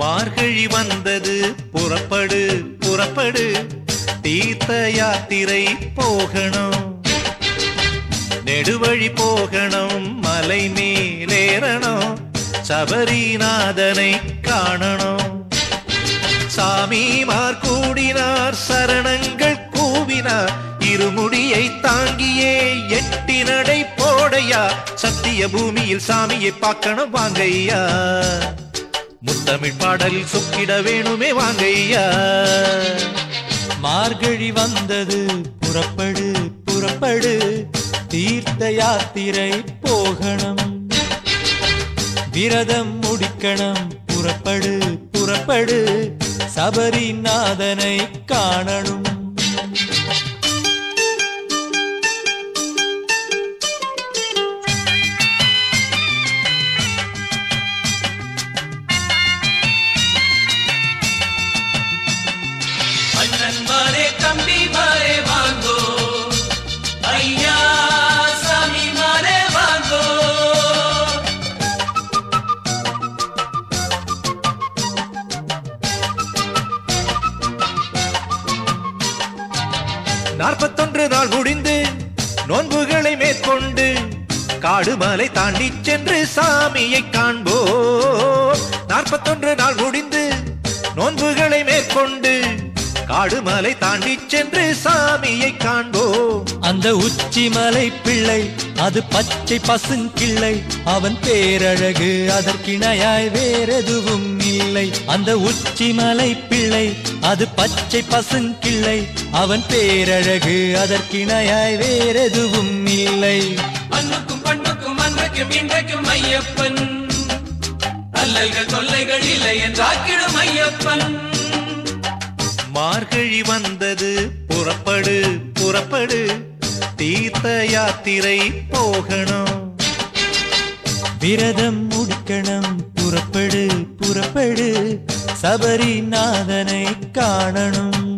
மார்கழி வந்தது. புறப்படு புறப்படு. தீர்த்த யாத்திரை போகணும். நெடுவழி போகணும். மலை மேலேறணும். சபரிநாதனை காணணும். சாமிமார் கூடினார் சரணங்கள் கூவினார். இருமுடியை தாங்கியே எட்டி நடை போடையா. சத்திய பூமியில் சாமியை பார்க்கணும் வாங்கையா முத்தமிழ் பாடலில் சொக்கிட வேணுமே வாங்கையா மார்கழி வந்தது புறப்படு புறப்படு தீர்த்த யாத்திரை போகணும். விரதம் முடிக்கணும் புறப்படு புறப்படு சபரிநாதனை காணணும். தம்பிமாரே வாங்கோ. ஐயா சாமிமாரே வாங்கோ. நாற்பத்தொன்று நாள் முடிந்து நோன்புகளை மேற்கொண்டு காடுமலை தாண்டி சென்று சாமியை காண்போ நாற்பத்தொன்று நாள் காடு மலை தாண்டி சென்று சாமியை காண்போம். அந்த உச்சிமலை பிள்ளை அது பச்சை பசுங்கிள்ளை அவன் பேரழகு அதற்கிணையாய் வேறெதுவும் இல்லை. அந்த உச்சிமலை பிள்ளை அது பச்சை பசுங்கிள்ளை அவன் பேரழகு அதற்கிணையாய் வேறெதுவும் இல்லை. அன்னுக்கும் பண்ணுக்கும் அன்றைக்கும் இன்றைக்கும் ஐயப்பன். அல்லல்கள் தொல்லைகள் இல்லை என்றாக்கிடும் ஐயப்பன். மார்கழி வந்தது. புறப்படு புறப்படு. தீர்த்த யாத்திரை போகணும். விரதம் முடிக்கணும். புறப்படு புறப்படு. சபரிநாதனை காணணும்.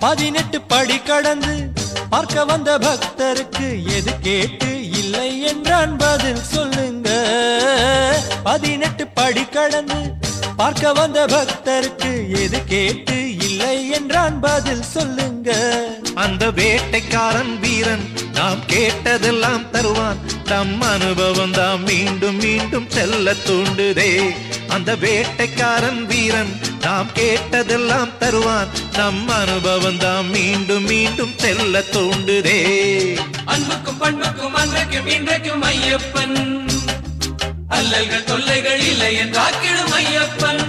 பதினெட்டு படி கடந்து பார்க்க வந்த பக்தருக்கு எது கேட்டு இல்லை என்றான் பதில் சொல்லுங்க. பதினெட்டு படி கடந்து பார்க்க வந்த பக்தருக்கு எது கேட்டு இல்லை என்றான் பதில் சொல்லுங்க. அந்த வேட்டைக்காரன் வீரன் நாம் கேட்டதெல்லாம் தருவான். தம் அனுபவம் தான் மீண்டும் மீண்டும் செல்ல தூண்டுதே. அந்த வேட்டைக்காரன் வீரன் நாம் கேட்டதெல்லாம் தருவான். நம் அனுபவம் தான் மீண்டும் மீண்டும் செல்ல தூண்டுதே. அன்புக்கும் பண்புக்கும் அன்றைக்கும் இன்றைக்கும் ஐயப்பன். அல்லல்கள் தொல்லைகள் இல்லை என்றாக்கிடும் ஐயப்பன்.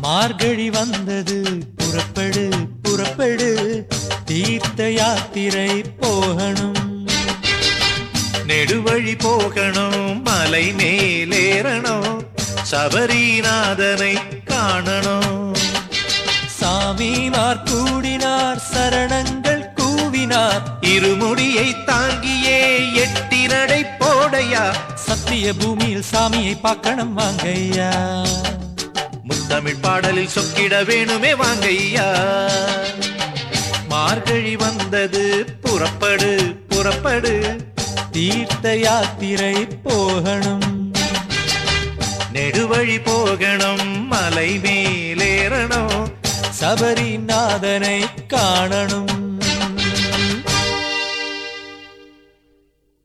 மார்கழி வந்தது புறப்படு புறப்படு தீர்த்த யாத்திரை போகணும். நெடுவழி போகணும் மலை மேலேறணும். சபரிநாதனை காணணும். சாமிமார் கூடினார் சரணங்கள் கூவினார். இருமுடியை தாங்கியே எட்டி நடை போடையா. சத்திய பூமியில் சாமியை பார்க்கணும் வாங்கையா முத்தமிழ் பாடலில் சொக்கிட வேணுமே வாங்கையா மார்கழி வந்தது புறப்படு புறப்படு. தீர்த்த யாத்திரை போகணும். நெடுவழி போகணும் மலை மேலேறணும். சபரிநாதனை காணணும்.